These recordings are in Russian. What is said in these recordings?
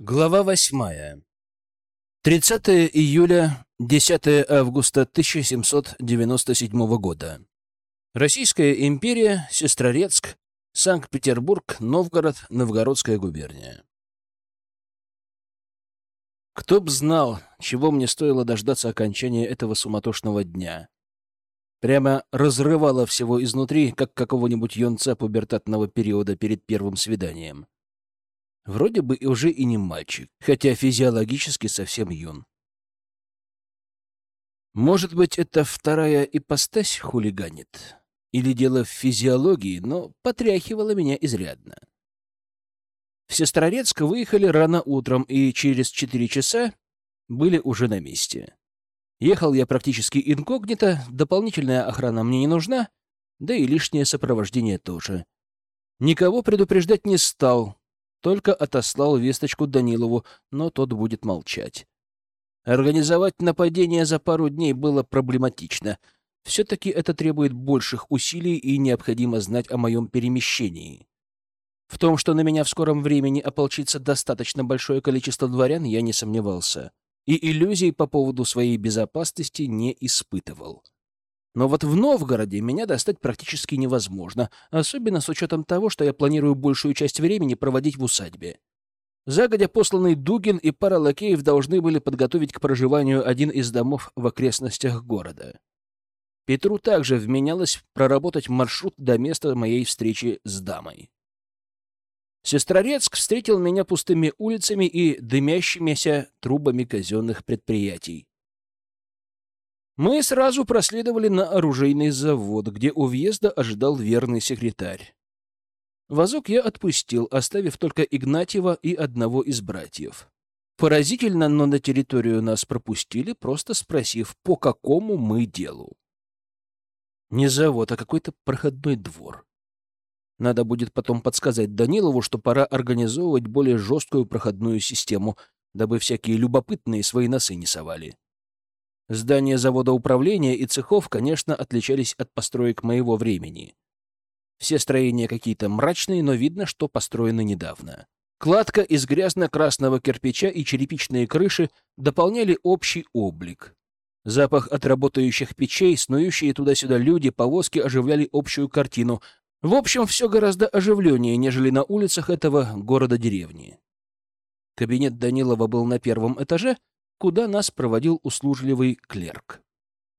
Глава восьмая. 30 июля, 10 августа 1797 года. Российская империя, Сестрорецк, Санкт-Петербург, Новгород, Новгородская губерния. Кто б знал, чего мне стоило дождаться окончания этого суматошного дня. Прямо разрывало всего изнутри, как какого-нибудь юнца пубертатного периода перед первым свиданием. Вроде бы уже и не мальчик, хотя физиологически совсем юн. Может быть, это вторая ипостась хулиганит? Или дело в физиологии, но потряхивало меня изрядно. В Сестрорецк выехали рано утром и через четыре часа были уже на месте. Ехал я практически инкогнито, дополнительная охрана мне не нужна, да и лишнее сопровождение тоже. Никого предупреждать не стал, только отослал весточку Данилову, но тот будет молчать. Организовать нападение за пару дней было проблематично. Все-таки это требует больших усилий и необходимо знать о моем перемещении. В том, что на меня в скором времени ополчится достаточно большое количество дворян, я не сомневался. И иллюзий по поводу своей безопасности не испытывал. Но вот в Новгороде меня достать практически невозможно, особенно с учетом того, что я планирую большую часть времени проводить в усадьбе. Загодя посланный Дугин и пара лакеев должны были подготовить к проживанию один из домов в окрестностях города. Петру также вменялось проработать маршрут до места моей встречи с дамой. Сестрорецк встретил меня пустыми улицами и дымящимися трубами казенных предприятий. Мы сразу проследовали на оружейный завод, где у въезда ожидал верный секретарь. Вазок я отпустил, оставив только Игнатьева и одного из братьев. Поразительно, но на территорию нас пропустили, просто спросив, по какому мы делу. Не завод, а какой-то проходной двор. Надо будет потом подсказать Данилову, что пора организовывать более жесткую проходную систему, дабы всякие любопытные свои носы не совали. Здания завода управления и цехов, конечно, отличались от построек моего времени. Все строения какие-то мрачные, но видно, что построены недавно. Кладка из грязно-красного кирпича и черепичные крыши дополняли общий облик. Запах от работающих печей, снующие туда-сюда люди, повозки оживляли общую картину. В общем, все гораздо оживленнее, нежели на улицах этого города-деревни. Кабинет Данилова был на первом этаже, куда нас проводил услужливый клерк,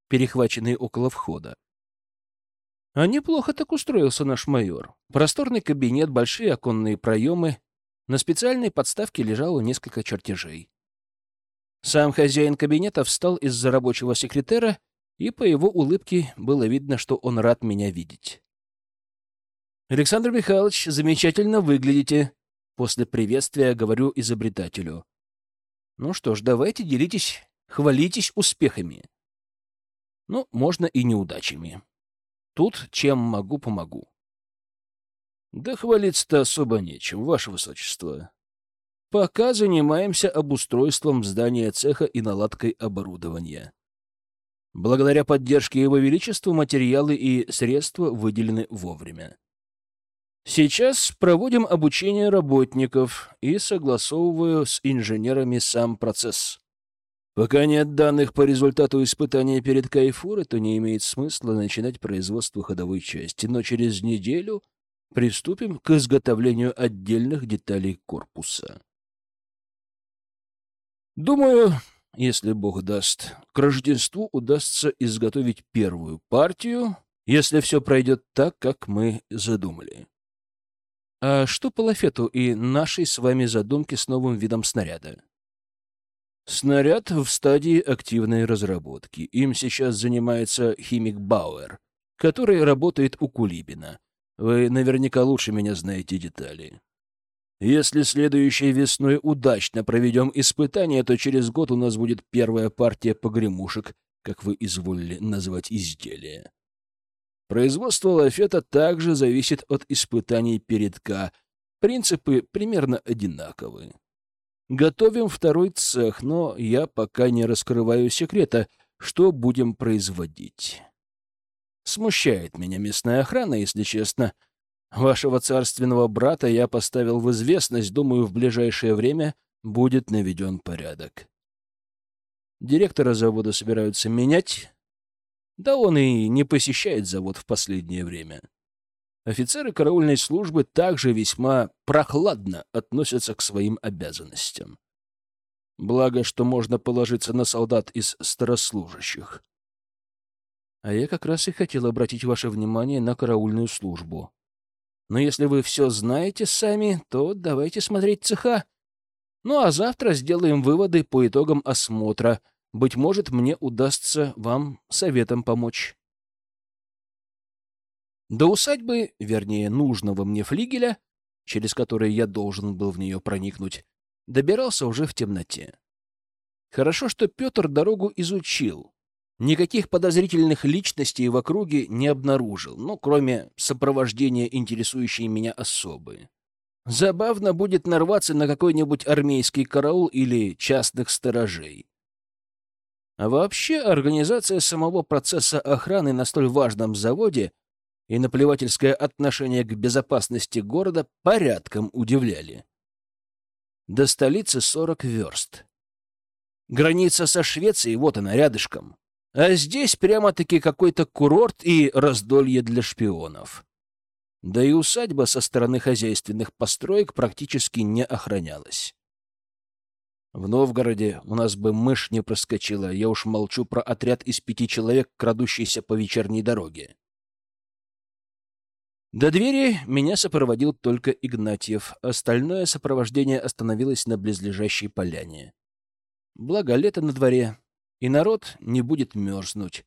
перехваченный около входа. А неплохо так устроился наш майор. Просторный кабинет, большие оконные проемы. На специальной подставке лежало несколько чертежей. Сам хозяин кабинета встал из-за рабочего секретера, и по его улыбке было видно, что он рад меня видеть. «Александр Михайлович, замечательно выглядите», — после приветствия говорю изобретателю. Ну что ж, давайте делитесь, хвалитесь успехами. Ну, можно и неудачами. Тут чем могу, помогу. Да хвалиться-то особо нечем, ваше высочество. Пока занимаемся обустройством здания цеха и наладкой оборудования. Благодаря поддержке Его Величества материалы и средства выделены вовремя. Сейчас проводим обучение работников и согласовываю с инженерами сам процесс. Пока нет данных по результату испытания перед Кайфурой, то не имеет смысла начинать производство ходовой части, но через неделю приступим к изготовлению отдельных деталей корпуса. Думаю, если Бог даст, к Рождеству удастся изготовить первую партию, если все пройдет так, как мы задумали. А что по лафету и нашей с вами задумке с новым видом снаряда? Снаряд в стадии активной разработки. Им сейчас занимается химик Бауэр, который работает у Кулибина. Вы наверняка лучше меня знаете детали. Если следующей весной удачно проведем испытания, то через год у нас будет первая партия погремушек, как вы изволили назвать изделие. Производство лафета также зависит от испытаний передка. Принципы примерно одинаковы. Готовим второй цех, но я пока не раскрываю секрета, что будем производить. Смущает меня местная охрана, если честно. Вашего царственного брата я поставил в известность, думаю, в ближайшее время будет наведен порядок. Директора завода собираются менять, да он и не посещает завод в последнее время. Офицеры караульной службы также весьма прохладно относятся к своим обязанностям. Благо, что можно положиться на солдат из старослужащих. А я как раз и хотел обратить ваше внимание на караульную службу. Но если вы все знаете сами, то давайте смотреть цеха. Ну а завтра сделаем выводы по итогам осмотра. Быть может, мне удастся вам советом помочь. До усадьбы, вернее, нужного мне флигеля, через который я должен был в нее проникнуть, добирался уже в темноте. Хорошо, что Петр дорогу изучил. Никаких подозрительных личностей в округе не обнаружил, ну, кроме сопровождения интересующей меня особы. Забавно будет нарваться на какой-нибудь армейский караул или частных сторожей. А вообще, организация самого процесса охраны на столь важном заводе и наплевательское отношение к безопасности города порядком удивляли. До столицы сорок верст. Граница со Швецией, вот она, рядышком. А здесь прямо-таки какой-то курорт и раздолье для шпионов. Да и усадьба со стороны хозяйственных построек практически не охранялась. В Новгороде у нас бы мышь не проскочила, я уж молчу про отряд из пяти человек, крадущийся по вечерней дороге. До двери меня сопроводил только Игнатьев, остальное сопровождение остановилось на близлежащей поляне. Благо лето на дворе, и народ не будет мерзнуть.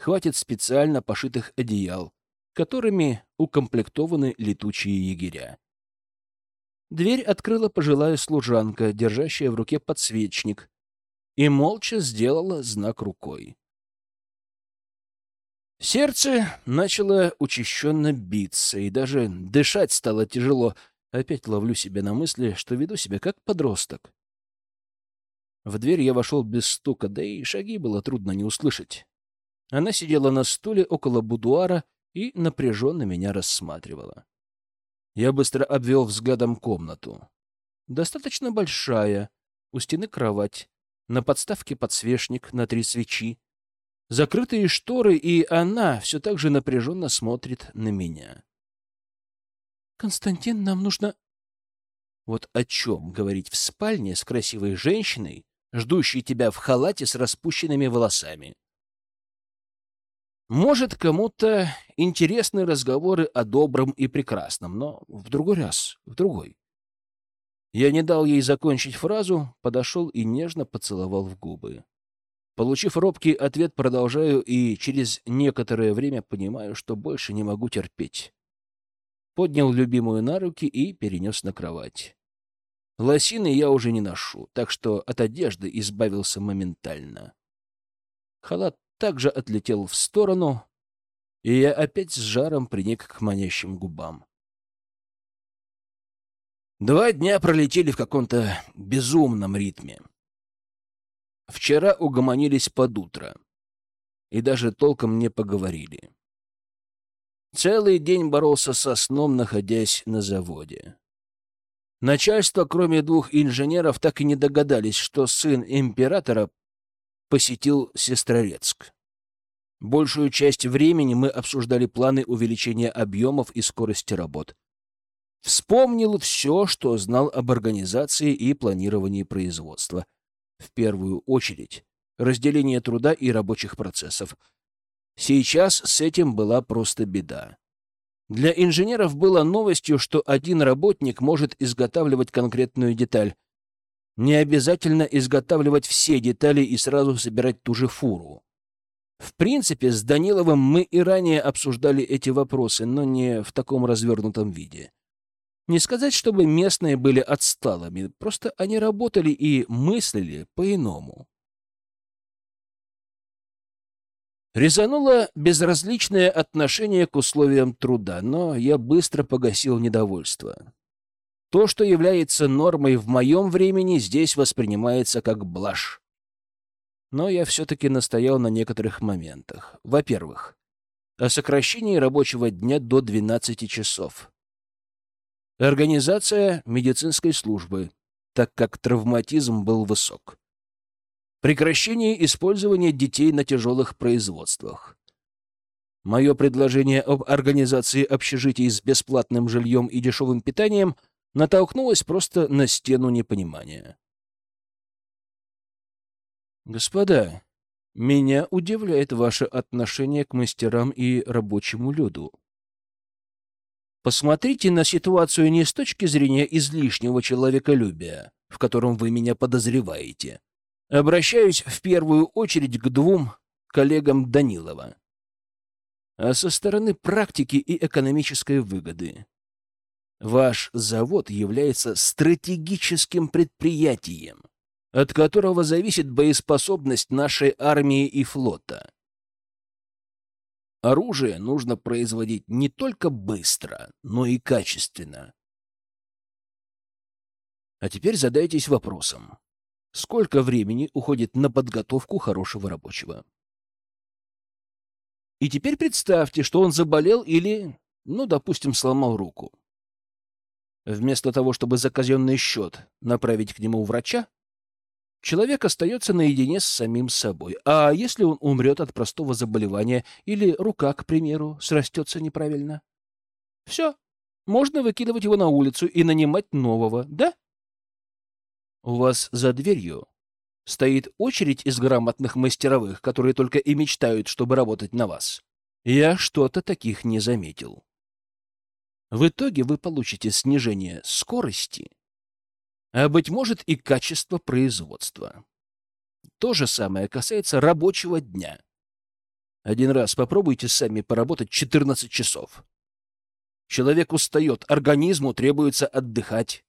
Хватит специально пошитых одеял, которыми укомплектованы летучие егеря. Дверь открыла пожилая служанка, держащая в руке подсвечник, и молча сделала знак рукой. Сердце начало учащенно биться, и даже дышать стало тяжело. Опять ловлю себя на мысли, что веду себя как подросток. В дверь я вошел без стука, да и шаги было трудно не услышать. Она сидела на стуле около будуара и напряженно меня рассматривала. Я быстро обвел взглядом комнату. Достаточно большая, у стены кровать, на подставке подсвечник на три свечи, закрытые шторы, и она все так же напряженно смотрит на меня. «Константин, нам нужно...» Вот о чем говорить в спальне с красивой женщиной, ждущей тебя в халате с распущенными волосами? Может, кому-то интересны разговоры о добром и прекрасном, но в другой раз, в другой. Я не дал ей закончить фразу, подошел и нежно поцеловал в губы. Получив робкий ответ, продолжаю и через некоторое время понимаю, что больше не могу терпеть. Поднял любимую на руки и перенес на кровать. Лосины я уже не ношу, так что от одежды избавился моментально. Халат также отлетел в сторону, и я опять с жаром приник к манящим губам. Два дня пролетели в каком-то безумном ритме. Вчера угомонились под утро и даже толком не поговорили. Целый день боролся со сном, находясь на заводе. Начальство, кроме двух инженеров, так и не догадались, что сын императора посетил Сестрорецк. Большую часть времени мы обсуждали планы увеличения объемов и скорости работ. Вспомнил все, что знал об организации и планировании производства. В первую очередь, разделение труда и рабочих процессов. Сейчас с этим была просто беда. Для инженеров было новостью, что один работник может изготавливать конкретную деталь, не обязательно изготавливать все детали и сразу собирать ту же фуру. В принципе, с Даниловым мы и ранее обсуждали эти вопросы, но не в таком развернутом виде. Не сказать, чтобы местные были отсталыми, просто они работали и мыслили по-иному. Резануло безразличное отношение к условиям труда, но я быстро погасил недовольство. То, что является нормой в моем времени, здесь воспринимается как блажь. Но я все-таки настоял на некоторых моментах. Во-первых, о сокращении рабочего дня до 12 часов. Организация медицинской службы. так как травматизм был высок. Прекращение использования детей на тяжелых производствах. Мое предложение об организации общежитий с бесплатным жильем и дешевым питанием натолкнулось просто на стену непонимания. «Господа, меня удивляет ваше отношение к мастерам и рабочему люду. Посмотрите на ситуацию не с точки зрения излишнего человеколюбия, в котором вы меня подозреваете. Обращаюсь в первую очередь к двум коллегам Данилова, а со стороны практики и экономической выгоды. Ваш завод является стратегическим предприятием — от которого зависит боеспособность нашей армии и флота. Оружие нужно производить не только быстро, но и качественно. А теперь задайтесь вопросом. Сколько времени уходит на подготовку хорошего рабочего? И теперь представьте, что он заболел или, ну, допустим, сломал руку. Вместо того, чтобы за казенный счет направить к нему врача, человек остается наедине с самим собой. А если он умрет от простого заболевания или рука, к примеру, срастется неправильно? Все, можно выкидывать его на улицу и нанимать нового, да? У вас за дверью стоит очередь из грамотных мастеровых, которые только и мечтают, чтобы работать на вас. Я что-то таких не заметил. В итоге вы получите снижение скорости а, быть может, и качество производства. То же самое касается рабочего дня. Один раз попробуйте сами поработать 14 часов. Человек устает, организму требуется отдыхать.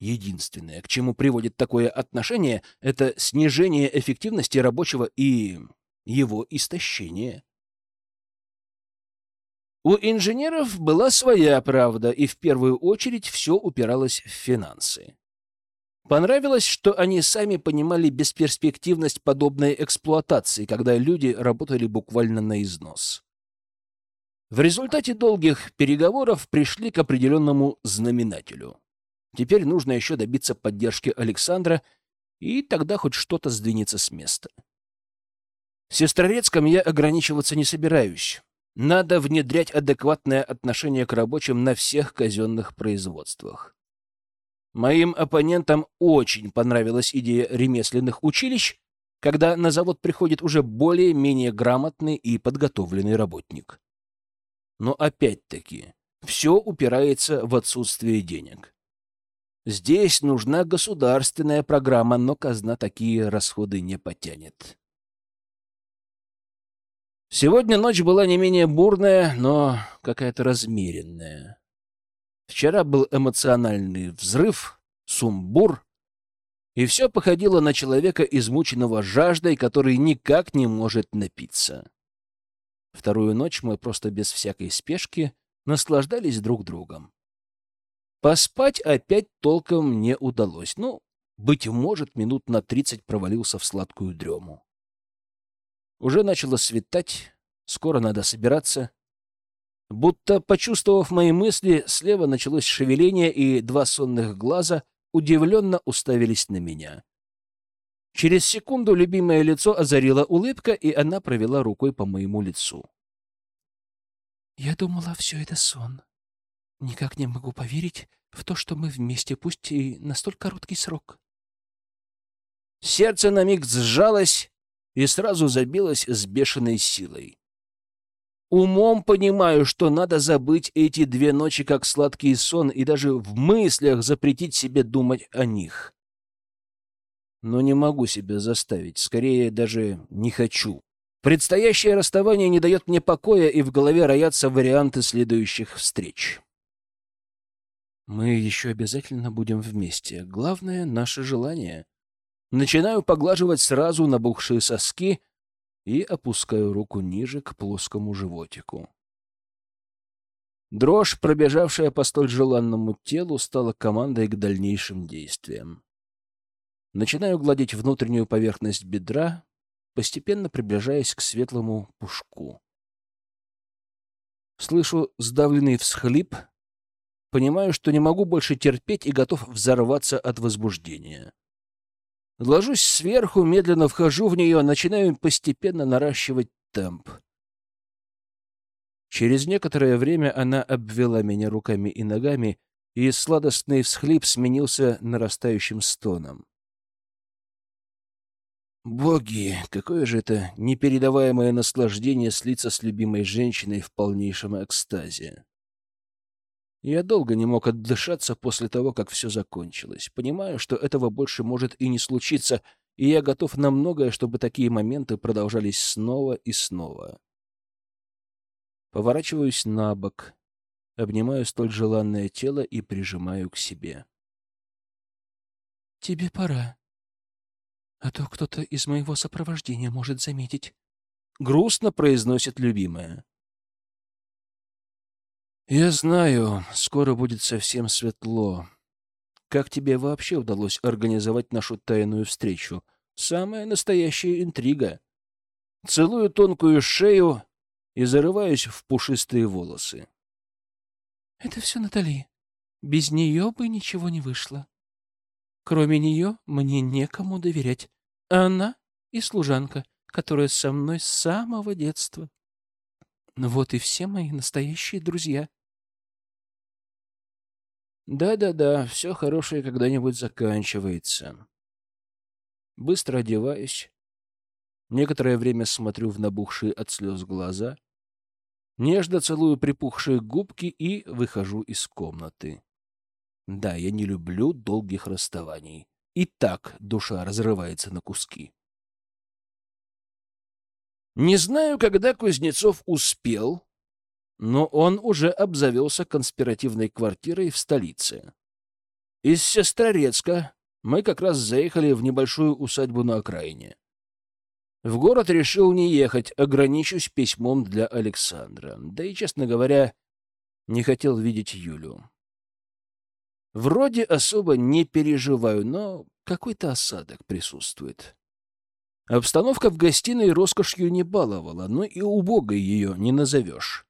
Единственное, к чему приводит такое отношение, это снижение эффективности рабочего и его истощение. У инженеров была своя правда, и в первую очередь все упиралось в финансы. Понравилось, что они сами понимали бесперспективность подобной эксплуатации, когда люди работали буквально на износ. В результате долгих переговоров пришли к определенному знаменателю. Теперь нужно еще добиться поддержки Александра, и тогда хоть что-то сдвинется с места. В Сестрорецком я ограничиваться не собираюсь. Надо внедрять адекватное отношение к рабочим на всех казенных производствах. Моим оппонентам очень понравилась идея ремесленных училищ, когда на завод приходит уже более-менее грамотный и подготовленный работник. Но опять-таки, все упирается в отсутствие денег. Здесь нужна государственная программа, но казна такие расходы не потянет. Сегодня ночь была не менее бурная, но какая-то размеренная. Вчера был эмоциональный взрыв, сумбур, и все походило на человека, измученного жаждой, который никак не может напиться. Вторую ночь мы просто без всякой спешки наслаждались друг другом. Поспать опять толком не удалось. Ну, быть может, минут на тридцать провалился в сладкую дрему. Уже начало светать, скоро надо собираться. Будто, почувствовав мои мысли, слева началось шевеление, и два сонных глаза удивленно уставились на меня. Через секунду любимое лицо озарила улыбка, и она провела рукой по моему лицу. «Я думала, все это сон. Никак не могу поверить в то, что мы вместе, пусть и на столь короткий срок». Сердце на миг сжалось, и сразу забилась с бешеной силой. Умом понимаю, что надо забыть эти две ночи как сладкий сон и даже в мыслях запретить себе думать о них. Но не могу себя заставить, скорее даже не хочу. Предстоящее расставание не дает мне покоя, и в голове роятся варианты следующих встреч. Мы еще обязательно будем вместе. Главное — наше желание. Начинаю поглаживать сразу набухшие соски и опускаю руку ниже к плоскому животику. Дрожь, пробежавшая по столь желанному телу, стала командой к дальнейшим действиям. Начинаю гладить внутреннюю поверхность бедра, постепенно приближаясь к светлому пушку. Слышу сдавленный всхлип, Понимаю, что не могу больше терпеть и готов взорваться от возбуждения. Ложусь сверху, медленно вхожу в нее, начинаю постепенно наращивать темп. Через некоторое время она обвела меня руками и ногами, и сладостный всхлип сменился нарастающим стоном. Боги, какое же это непередаваемое наслаждение слиться с любимой женщиной в полнейшем экстазе. Я долго не мог отдышаться после того, как все закончилось. Понимаю, что этого больше может и не случиться, и я готов на многое, чтобы такие моменты продолжались снова и снова. Поворачиваюсь на бок, обнимаю столь желанное тело и прижимаю к себе. «Тебе пора», а то кто-то из моего сопровождения может заметить. Грустно произносит любимая. Я знаю, скоро будет совсем светло. Как тебе вообще удалось организовать нашу тайную встречу? Самая настоящая интрига. Целую тонкую шею и зарываюсь в пушистые волосы. Это все Натали. Без нее бы ничего не вышло. Кроме нее мне некому доверять. Она и служанка, которая со мной с самого детства. Вот и все мои настоящие друзья. Да-да-да, все хорошее когда-нибудь заканчивается. Быстро одеваюсь. Некоторое время смотрю в набухшие от слез глаза. Нежно целую припухшие губки и выхожу из комнаты. Да, я не люблю долгих расставаний. И так душа разрывается на куски. Не знаю, когда Кузнецов успел, но он уже обзавелся конспиративной квартирой в столице. Из Сестрорецка мы как раз заехали в небольшую усадьбу на окраине. В город решил не ехать, ограничусь письмом для Александра. Да и, честно говоря, не хотел видеть Юлю. Вроде особо не переживаю, но какой-то осадок присутствует. Обстановка в гостиной роскошью не баловала, но и убогой ее не назовешь.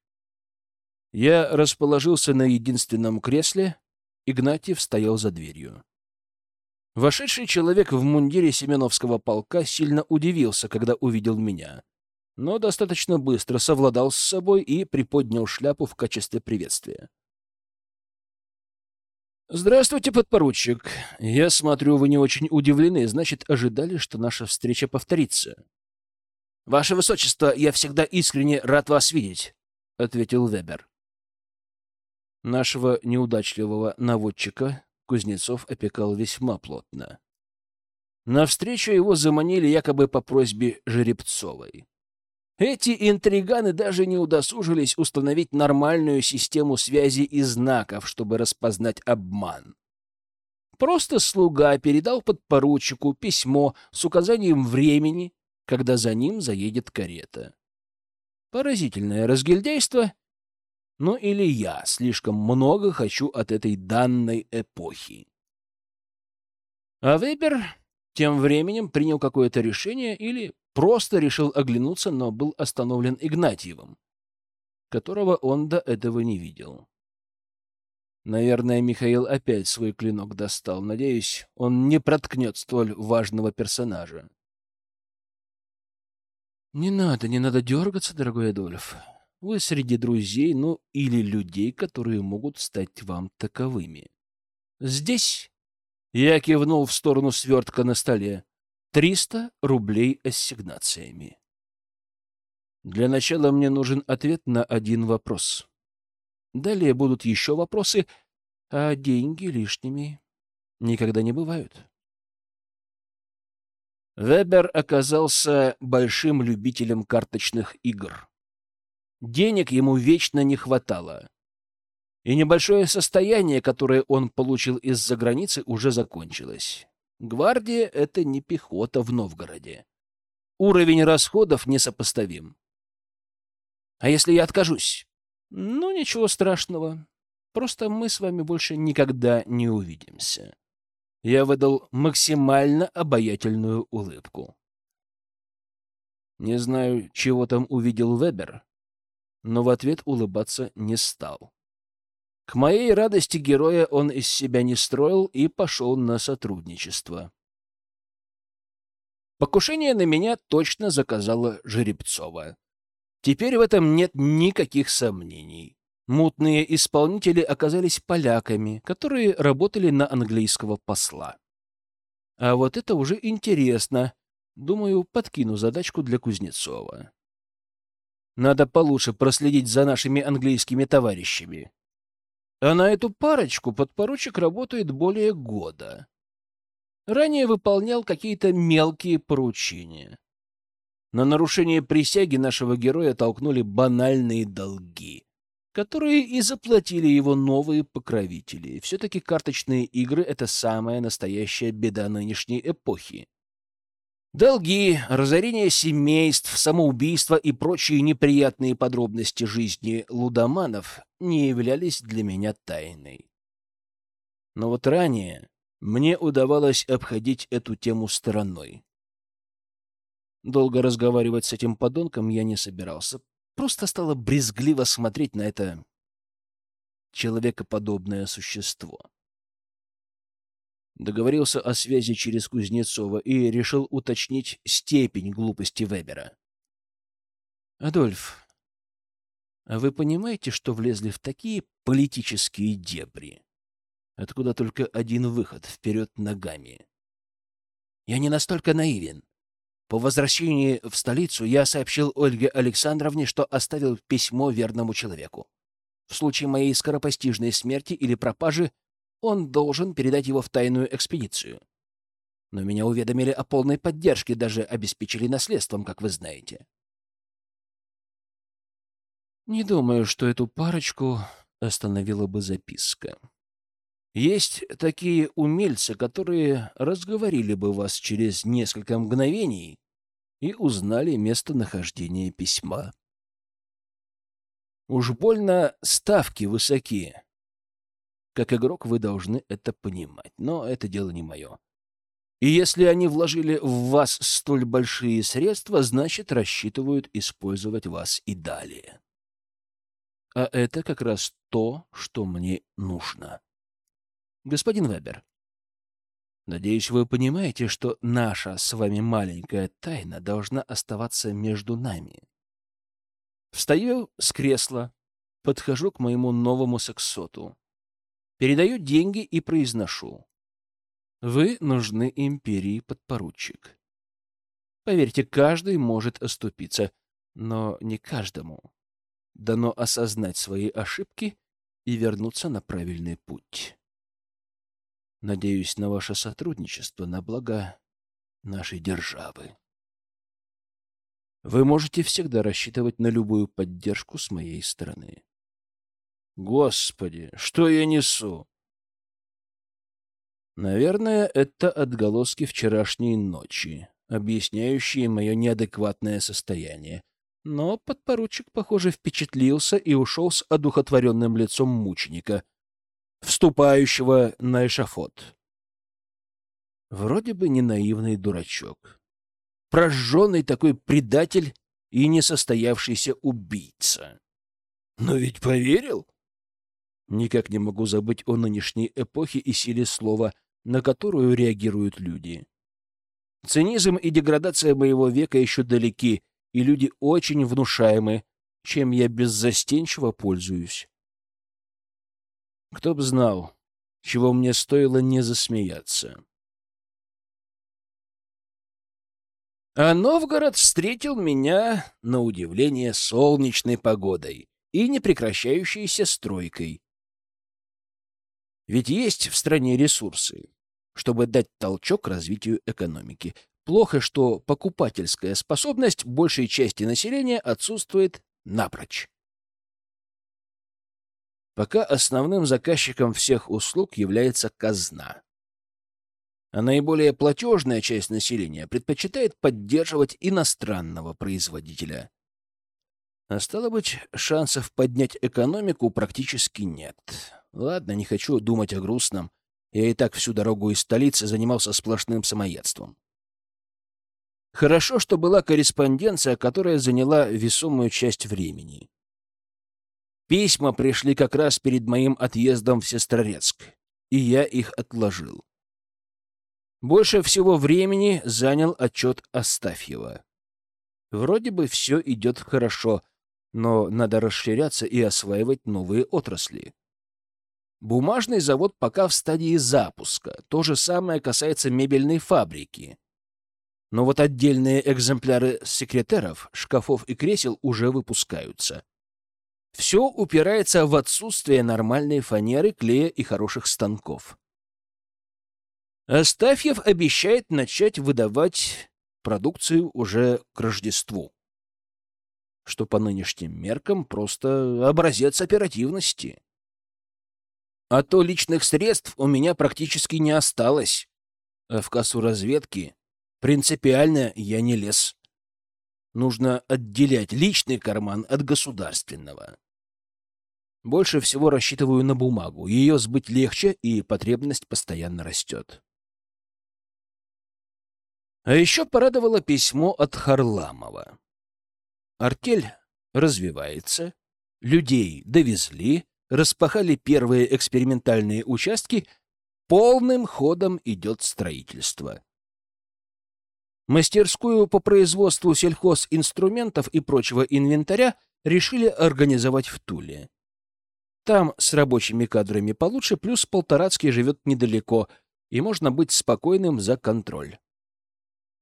Я расположился на единственном кресле, Игнатьев стоял за дверью. Вошедший человек в мундире Семеновского полка сильно удивился, когда увидел меня, но достаточно быстро совладал с собой и приподнял шляпу в качестве приветствия. «Здравствуйте, подпоручик. Я смотрю, вы не очень удивлены, значит, ожидали, что наша встреча повторится». «Ваше Высочество, я всегда искренне рад вас видеть», — ответил Вебер. Нашего неудачливого наводчика Кузнецов опекал весьма плотно. На встречу его заманили якобы по просьбе Жеребцовой. Эти интриганы даже не удосужились установить нормальную систему связи и знаков, чтобы распознать обман. Просто слуга передал подпоручику письмо с указанием времени, когда за ним заедет карета. Поразительное разгильдейство. Ну или я слишком много хочу от этой данной эпохи. А Вебер тем временем принял какое-то решение или Просто решил оглянуться, но был остановлен Игнатьевым, которого он до этого не видел. Наверное, Михаил опять свой клинок достал. Надеюсь, он не проткнет столь важного персонажа. Не надо, не надо дергаться, дорогой Адольф. Вы среди друзей, ну или людей, которые могут стать вам таковыми. Здесь я кивнул в сторону свертка на столе. Триста рублей ассигнациями. Для начала мне нужен ответ на один вопрос. Далее будут еще вопросы, а деньги лишними никогда не бывают. Вебер оказался большим любителем карточных игр. Денег ему вечно не хватало. И небольшое состояние, которое он получил из-за границы, уже закончилось. Гвардия — это не пехота в Новгороде. Уровень расходов несопоставим. А если я откажусь? Ну, ничего страшного. Просто мы с вами больше никогда не увидимся. Я выдал максимально обаятельную улыбку. Не знаю, чего там увидел Вебер, но в ответ улыбаться не стал. К моей радости героя он из себя не строил и пошел на сотрудничество. Покушение на меня точно заказала Жеребцова. Теперь в этом нет никаких сомнений. Мутные исполнители оказались поляками, которые работали на английского посла. А вот это уже интересно. Думаю, подкину задачку для Кузнецова. Надо получше проследить за нашими английскими товарищами. А на эту парочку подпоручик работает более года. Ранее выполнял какие-то мелкие поручения. На нарушение присяги нашего героя толкнули банальные долги которые и заплатили его новые покровители. Все-таки карточные игры — это самая настоящая беда нынешней эпохи. Долги, разорение семейств, самоубийства и прочие неприятные подробности жизни лудоманов не являлись для меня тайной. Но вот ранее мне удавалось обходить эту тему стороной. Долго разговаривать с этим подонком я не собирался, Просто стало брезгливо смотреть на это человекоподобное существо. Договорился о связи через Кузнецова и решил уточнить степень глупости Вебера. «Адольф, а вы понимаете, что влезли в такие политические дебри, откуда только один выход — вперед ногами? Я не настолько наивен. По возвращении в столицу я сообщил Ольге Александровне, что оставил письмо верному человеку. В случае моей скоропостижной смерти или пропажи он должен передать его в тайную экспедицию. Но меня уведомили о полной поддержке, даже обеспечили наследством, как вы знаете. Не думаю, что эту парочку остановила бы записка. Есть такие умельцы, которые разговорили бы вас через несколько мгновений и узнали местонахождение письма. Уж больно ставки высоки. Как игрок вы должны это понимать, но это дело не мое. И если они вложили в вас столь большие средства, значит, рассчитывают использовать вас и далее. А это как раз то, что мне нужно. Господин Вебер, надеюсь, вы понимаете, что наша с вами маленькая тайна должна оставаться между нами. Встаю с кресла, подхожу к моему новому сексоту, передаю деньги и произношу. Вы нужны империи, подпоручик. Поверьте, каждый может оступиться, но не каждому. Дано осознать свои ошибки и вернуться на правильный путь. Надеюсь на ваше сотрудничество на благо нашей державы. Вы можете всегда рассчитывать на любую поддержку с моей стороны. Господи, что я несу? Наверное, это отголоски вчерашней ночи, объясняющие мое неадекватное состояние. Но подпоручик, похоже, впечатлился и ушел с одухотворенным лицом мученика, вступающего на эшафот. Вроде бы не наивный дурачок. Прожженный такой предатель и несостоявшийся убийца. Но ведь поверил? Никак не могу забыть о нынешней эпохе и силе слова, на которую реагируют люди. Цинизм и деградация моего века еще далеки, и люди очень внушаемы, чем я беззастенчиво пользуюсь. Кто б знал, чего мне стоило не засмеяться. А Новгород встретил меня, на удивление, солнечной погодой и непрекращающейся стройкой. Ведь есть в стране ресурсы, чтобы дать толчок развитию экономики. Плохо, что покупательская способность большей части населения отсутствует напрочь. Пока основным заказчиком всех услуг является казна. А наиболее платежная часть населения предпочитает поддерживать иностранного производителя. А стало быть, шансов поднять экономику практически нет. Ладно, не хочу думать о грустном. Я и так всю дорогу из столицы занимался сплошным самоедством. Хорошо, что была корреспонденция, которая заняла весомую часть времени. Письма пришли как раз перед моим отъездом в Сестрорецк, и я их отложил. Больше всего времени занял отчет Астафьева. Вроде бы все идет хорошо, но надо расширяться и осваивать новые отрасли. Бумажный завод пока в стадии запуска. То же самое касается мебельной фабрики. Но вот отдельные экземпляры секретеров, шкафов и кресел уже выпускаются. Все упирается в отсутствие нормальной фанеры, клея и хороших станков. Астафьев обещает начать выдавать продукцию уже к Рождеству, что по нынешним меркам просто образец оперативности. А то личных средств у меня практически не осталось. А в кассу разведки принципиально я не лез. Нужно отделять личный карман от государственного. Больше всего рассчитываю на бумагу. Ее сбыть легче, и потребность постоянно растет. А еще порадовало письмо от Харламова. Артель развивается, людей довезли, распахали первые экспериментальные участки, полным ходом идет строительство. Мастерскую по производству сельхозинструментов и прочего инвентаря решили организовать в Туле. Там с рабочими кадрами получше, плюс Полторацкий живет недалеко, и можно быть спокойным за контроль.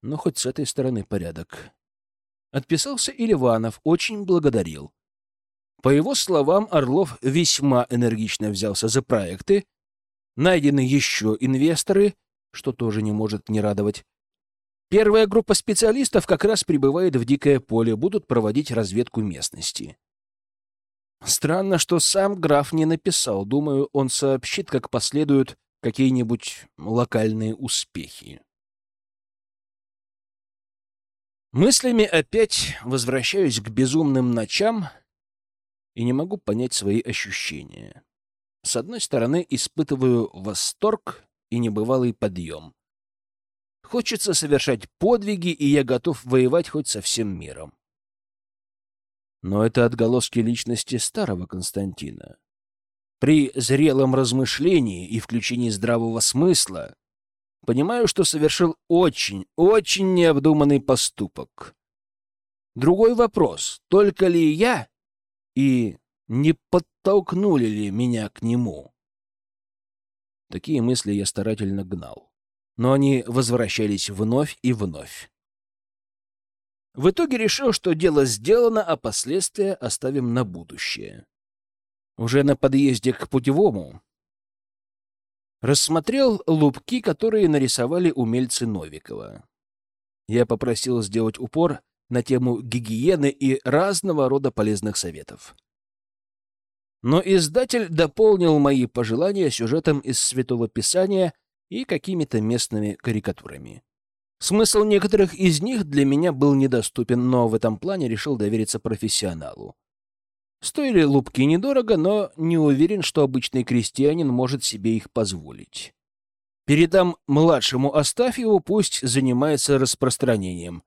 Но хоть с этой стороны порядок. Отписался и Ливанов, очень благодарил. По его словам, Орлов весьма энергично взялся за проекты, найдены еще инвесторы, что тоже не может не радовать. Первая группа специалистов как раз прибывает в дикое поле, будут проводить разведку местности. Странно, что сам граф не написал. Думаю, он сообщит, как последуют какие-нибудь локальные успехи. Мыслями опять возвращаюсь к безумным ночам — и не могу понять свои ощущения. С одной стороны, испытываю восторг и небывалый подъем. Хочется совершать подвиги, и я готов воевать хоть со всем миром. Но это отголоски личности старого Константина. При зрелом размышлении и включении здравого смысла понимаю, что совершил очень, очень необдуманный поступок. Другой вопрос, только ли я и не подтолкнули ли меня к нему? Такие мысли я старательно гнал, но они возвращались вновь и вновь. В итоге решил, что дело сделано, а последствия оставим на будущее. Уже на подъезде к путевому рассмотрел лупки, которые нарисовали умельцы Новикова. Я попросил сделать упор на тему гигиены и разного рода полезных советов. Но издатель дополнил мои пожелания сюжетом из Святого Писания и какими-то местными карикатурами. Смысл некоторых из них для меня был недоступен, но в этом плане решил довериться профессионалу. Стоили лупки недорого, но не уверен, что обычный крестьянин может себе их позволить. Передам младшему Астафьеву, пусть занимается распространением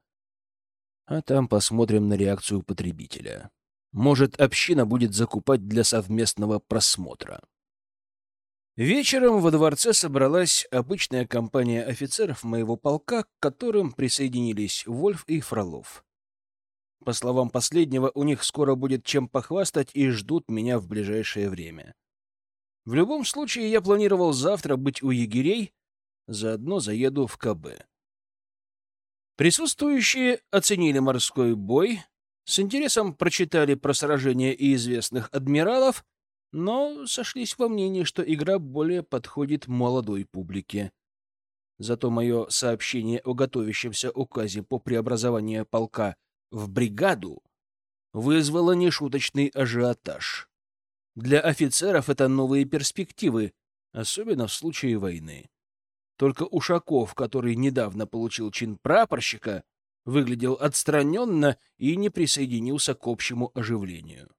а там посмотрим на реакцию потребителя. Может, община будет закупать для совместного просмотра. Вечером во дворце собралась обычная компания офицеров моего полка, к которым присоединились Вольф и Фролов. По словам последнего, у них скоро будет чем похвастать и ждут меня в ближайшее время. В любом случае, я планировал завтра быть у егерей, заодно заеду в КБ. Присутствующие оценили морской бой, с интересом прочитали про сражения и известных адмиралов, но сошлись во мнении, что игра более подходит молодой публике. Зато мое сообщение о готовящемся указе по преобразованию полка в бригаду вызвало нешуточный ажиотаж. Для офицеров это новые перспективы, особенно в случае войны. Только Ушаков, который недавно получил чин прапорщика, выглядел отстраненно и не присоединился к общему оживлению.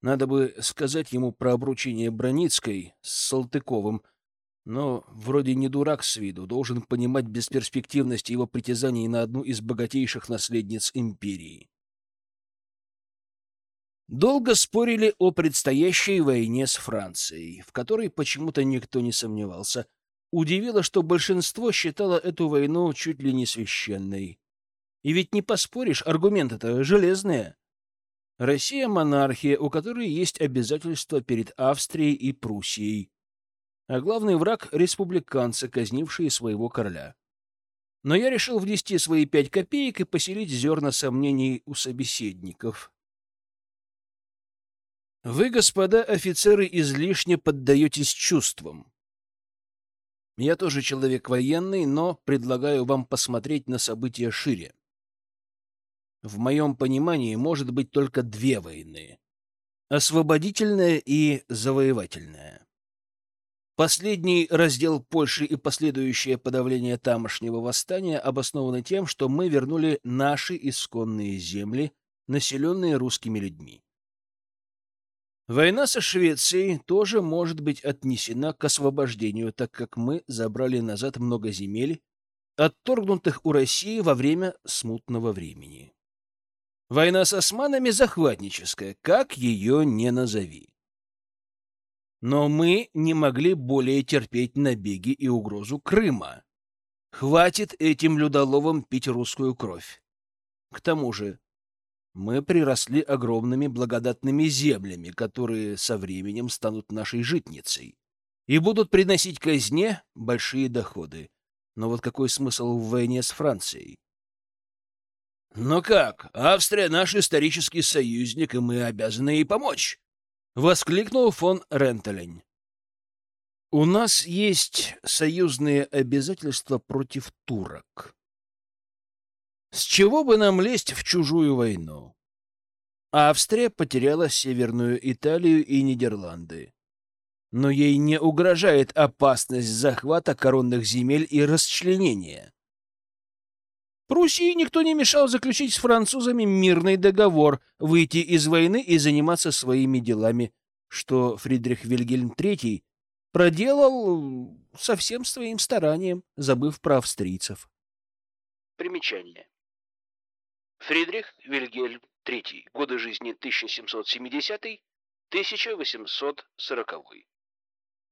Надо бы сказать ему про обручение Броницкой с Салтыковым, но вроде не дурак с виду, должен понимать бесперспективность его притязаний на одну из богатейших наследниц империи. Долго спорили о предстоящей войне с Францией, в которой почему-то никто не сомневался. Удивило, что большинство считало эту войну чуть ли не священной. И ведь не поспоришь, аргументы-то железные. Россия — монархия, у которой есть обязательства перед Австрией и Пруссией. А главный враг — республиканцы, казнившие своего короля. Но я решил внести свои пять копеек и поселить зерна сомнений у собеседников. Вы, господа офицеры, излишне поддаетесь чувствам. Я тоже человек военный, но предлагаю вам посмотреть на события шире. В моем понимании может быть только две войны — освободительная и завоевательная. Последний раздел Польши и последующее подавление тамошнего восстания обоснованы тем, что мы вернули наши исконные земли, населенные русскими людьми. Война со Швецией тоже может быть отнесена к освобождению, так как мы забрали назад много земель, отторгнутых у России во время смутного времени. Война с османами захватническая, как ее не назови. Но мы не могли более терпеть набеги и угрозу Крыма. Хватит этим людоловам пить русскую кровь. К тому же мы приросли огромными благодатными землями, которые со временем станут нашей житницей и будут приносить казне большие доходы. Но вот какой смысл в войне с Францией? «Но как? Австрия — наш исторический союзник, и мы обязаны ей помочь!» — воскликнул фон Рентелень. «У нас есть союзные обязательства против турок. С чего бы нам лезть в чужую войну? Австрия потеряла Северную Италию и Нидерланды. Но ей не угрожает опасность захвата коронных земель и расчленения. Пруссии никто не мешал заключить с французами мирный договор, выйти из войны и заниматься своими делами, что Фридрих Вильгельм III проделал со всем своим старанием, забыв про австрийцев. Примечание. Фридрих Вильгельм III. Годы жизни 1770-1840.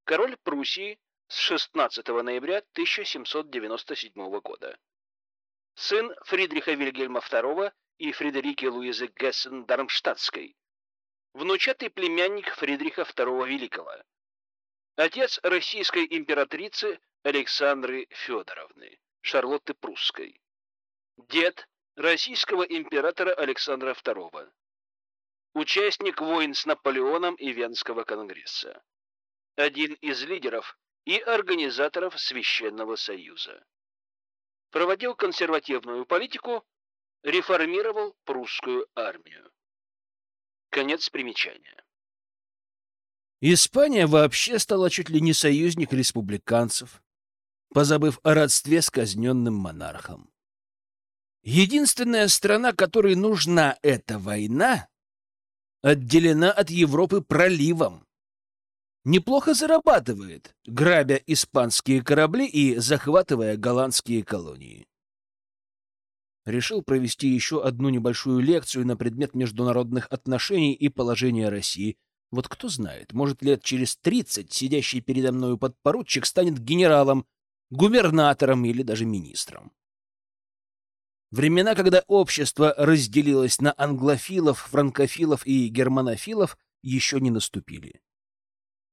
Король Пруссии с 16 ноября 1797 года. Сын Фридриха Вильгельма II и Фредерики Луизы Гессен-Дармштадтской. Внучатый племянник Фридриха II Великого. Отец российской императрицы Александры Федоровны, Шарлотты Прусской. Дед российского императора Александра II. Участник войн с Наполеоном и Венского конгресса. Один из лидеров и организаторов Священного Союза. Проводил консервативную политику, реформировал прусскую армию. Конец примечания. Испания вообще стала чуть ли не союзник республиканцев, позабыв о родстве с казненным монархом. Единственная страна, которой нужна эта война, отделена от Европы проливом. Неплохо зарабатывает, грабя испанские корабли и захватывая голландские колонии. Решил провести еще одну небольшую лекцию на предмет международных отношений и положения России. Вот кто знает, может, лет через тридцать сидящий передо мною подпоручик станет генералом, губернатором или даже министром. Времена, когда общество разделилось на англофилов, франкофилов и германофилов, еще не наступили.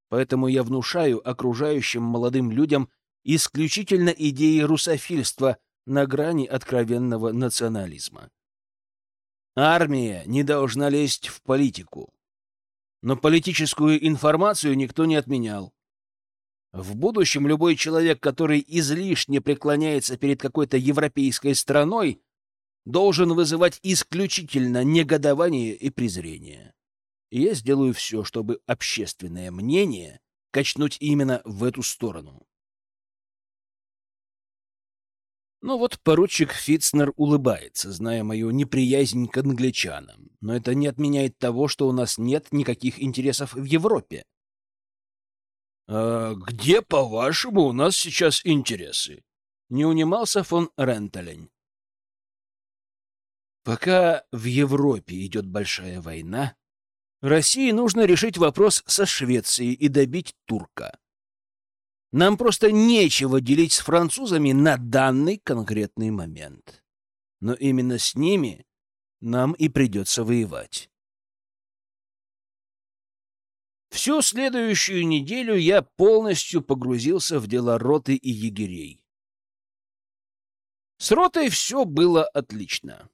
Поэтому я внушаю окружающим молодым людям исключительно идеи русофильства на грани откровенного национализма. Армия не должна лезть в политику. Но политическую информацию никто не отменял. В будущем любой человек, который излишне преклоняется перед какой-то европейской страной, должен вызывать исключительно негодование и презрение. Я сделаю все, чтобы общественное мнение качнуть именно в эту сторону. Ну вот поручик Фитцнер улыбается, зная мою неприязнь к англичанам. Но это не отменяет того, что у нас нет никаких интересов в Европе. «А где, по-вашему, у нас сейчас интересы?» Не унимался фон Рентелень. Пока в Европе идет большая война, России нужно решить вопрос со Швецией и добить турка. Нам просто нечего делить с французами на данный конкретный момент. Но именно с ними нам и придется воевать. Всю следующую неделю я полностью погрузился в дела роты и егерей. С ротой все было отлично.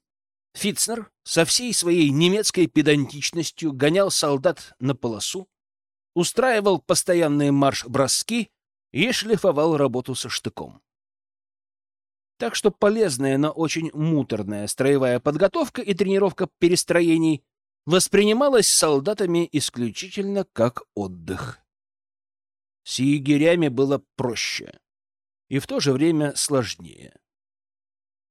Фитцнер со всей своей немецкой педантичностью гонял солдат на полосу, устраивал постоянные марш-броски и шлифовал работу со штыком. Так что полезная, но очень муторная строевая подготовка и тренировка перестроений воспринималась солдатами исключительно как отдых. С егерями было проще и в то же время сложнее.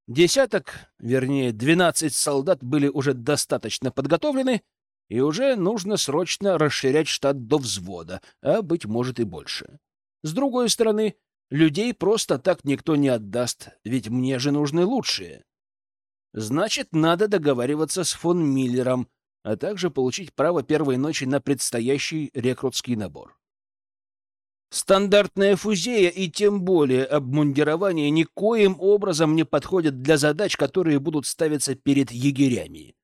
Десяток, вернее, двенадцать солдат были уже достаточно подготовлены, и уже нужно срочно расширять штат до взвода, а, быть может, и больше. С другой стороны, людей просто так никто не отдаст, ведь мне же нужны лучшие. Значит, надо договариваться с фон Миллером, а также получить право первой ночи на предстоящий рекрутский набор. Стандартная фузея и тем более обмундирование никоим образом не подходят для задач, которые будут ставиться перед егерями.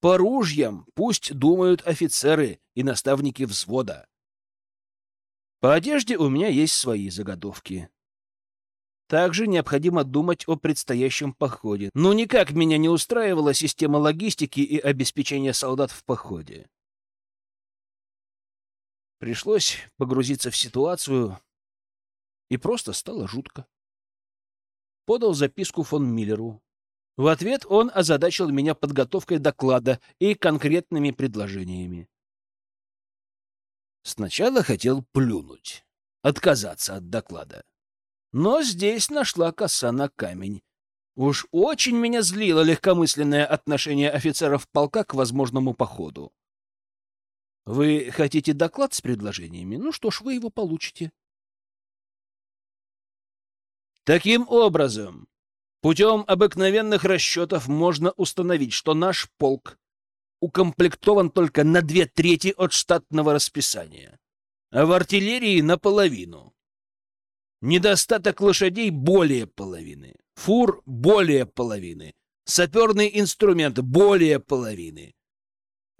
По ружьям пусть думают офицеры и наставники взвода. По одежде у меня есть свои заготовки. Также необходимо думать о предстоящем походе. Но никак меня не устраивала система логистики и обеспечения солдат в походе. Пришлось погрузиться в ситуацию, и просто стало жутко. Подал записку фон Миллеру. В ответ он озадачил меня подготовкой доклада и конкретными предложениями. Сначала хотел плюнуть, отказаться от доклада. Но здесь нашла коса на камень. Уж очень меня злило легкомысленное отношение офицеров полка к возможному походу. Вы хотите доклад с предложениями? Ну что ж, вы его получите. Таким образом, путем обыкновенных расчетов можно установить, что наш полк укомплектован только на две трети от штатного расписания, а в артиллерии наполовину. Недостаток лошадей более половины, фур более половины, саперный инструмент более половины,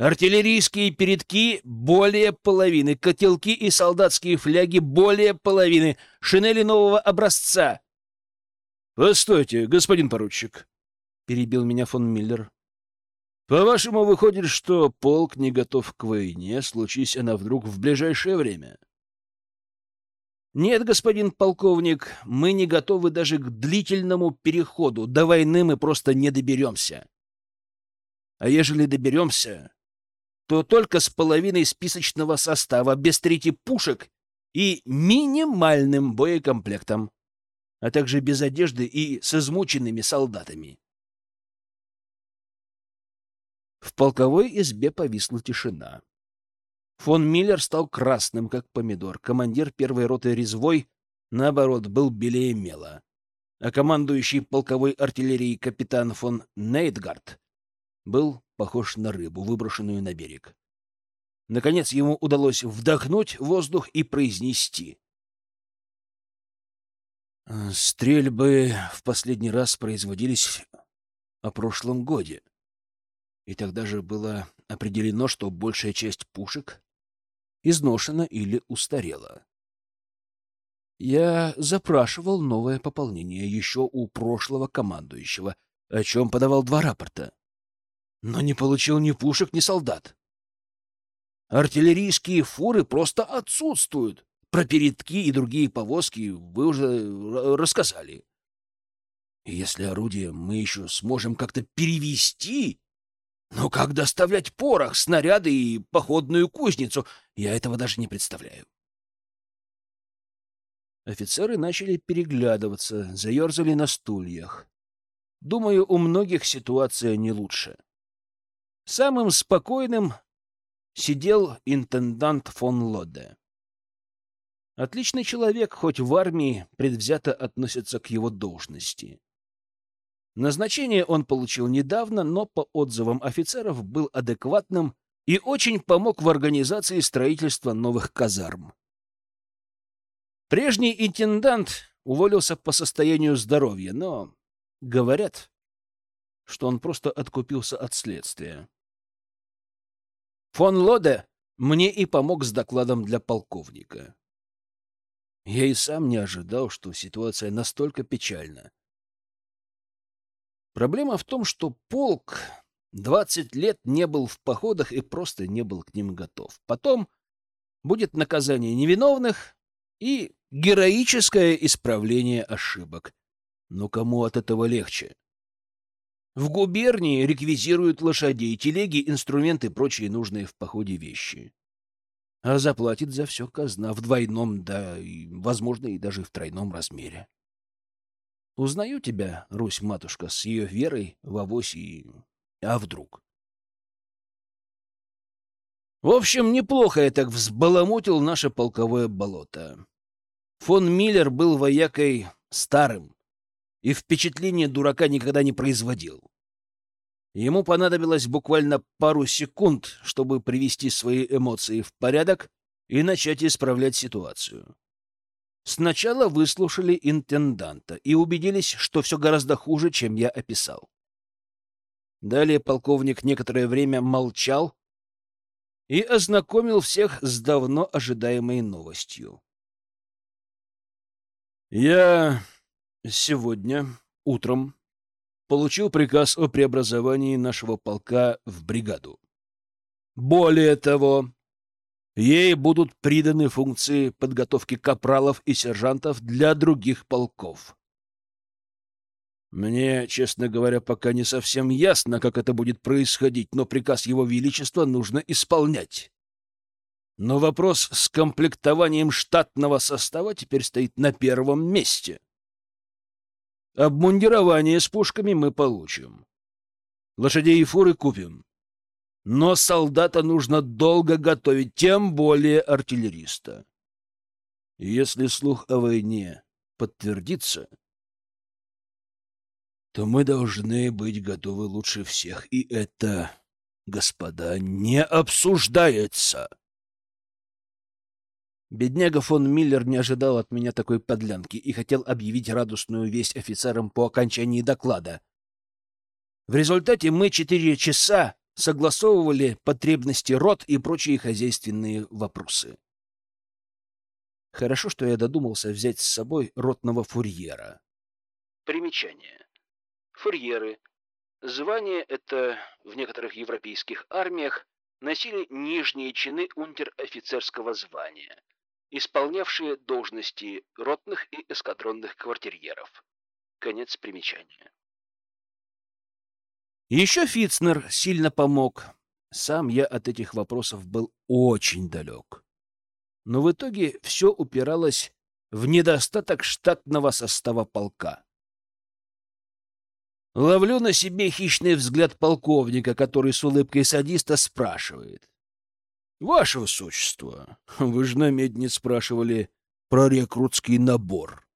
артиллерийские передки более половины, котелки и солдатские фляги более половины, шинели нового образца. — Постойте, господин поручик, — перебил меня фон Миллер. По-вашему, выходит, что полк не готов к войне, случись она вдруг в ближайшее время? Нет, господин полковник, мы не готовы даже к длительному переходу. До войны мы просто не доберемся. А ежели доберемся, то только с половиной списочного состава, без трети пушек и минимальным боекомплектом, а также без одежды и с измученными солдатами. В полковой избе повисла тишина. Фон Миллер стал красным, как помидор. Командир первой роты Резвой, наоборот, был белее мела. А командующий полковой артиллерией капитан фон Нейтгард был похож на рыбу, выброшенную на берег. Наконец ему удалось вдохнуть воздух и произнести. Стрельбы в последний раз производились о прошлом годе. И тогда же было определено, что большая часть пушек изношена или устарела. Я запрашивал новое пополнение еще у прошлого командующего, о чем подавал два рапорта. Но не получил ни пушек, ни солдат. Артиллерийские фуры просто отсутствуют. Про передки и другие повозки вы уже рассказали. Если орудие мы еще сможем как-то перевести, но как доставлять порох, снаряды и походную кузницу, я этого даже не представляю. Офицеры начали переглядываться, заерзали на стульях. Думаю, у многих ситуация не лучше. Самым спокойным сидел интендант фон Лодде. Отличный человек, хоть в армии предвзято относится к его должности. Назначение он получил недавно, но по отзывам офицеров был адекватным и очень помог в организации строительства новых казарм. Прежний интендант уволился по состоянию здоровья, но говорят, что он просто откупился от следствия. Фон Лоде мне и помог с докладом для полковника. Я и сам не ожидал, что ситуация настолько печальна. Проблема в том, что полк 20 лет не был в походах и просто не был к ним готов. Потом будет наказание невиновных и героическое исправление ошибок. Но кому от этого легче? В губернии реквизируют лошадей, телеги, инструменты и прочие нужные в походе вещи. А заплатит за все казна в двойном, да, и, возможно, и даже в тройном размере. Узнаю тебя, Русь-матушка, с ее верой в авось и... А вдруг? В общем, неплохо я так взбаламутил наше полковое болото. Фон Миллер был воякой старым и впечатление дурака никогда не производил. Ему понадобилось буквально пару секунд, чтобы привести свои эмоции в порядок и начать исправлять ситуацию. Сначала выслушали интенданта и убедились, что все гораздо хуже, чем я описал. Далее полковник некоторое время молчал и ознакомил всех с давно ожидаемой новостью. «Я сегодня утром получил приказ о преобразовании нашего полка в бригаду. Более того, Ей будут приданы функции подготовки капралов и сержантов для других полков. Мне, честно говоря, пока не совсем ясно, как это будет происходить, но приказ Его Величества нужно исполнять. Но вопрос с комплектованием штатного состава теперь стоит на первом месте. Обмундирование с пушками мы получим. Лошадей и фуры купим. Но солдата нужно долго готовить, тем более артиллериста. если слух о войне подтвердится, то мы должны быть готовы лучше всех, и это, господа, не обсуждается. Бедняга фон Миллер не ожидал от меня такой подлянки и хотел объявить радостную весть офицерам по окончании доклада. В результате мы четыре часа согласовывали потребности рот и прочие хозяйственные вопросы. Хорошо, что я додумался взять с собой ротного фурьера. Примечание. Фурьеры. Звание это в некоторых европейских армиях носили нижние чины унтер-офицерского звания, исполнявшие должности ротных и эскадронных квартирьеров. Конец примечания. Еще Фицнер сильно помог. Сам я от этих вопросов был очень далек. Но в итоге все упиралось в недостаток штатного состава полка. Ловлю на себе хищный взгляд полковника, который с улыбкой садиста спрашивает. — Ваше Высочество, вы же на медне спрашивали про рекрутский набор.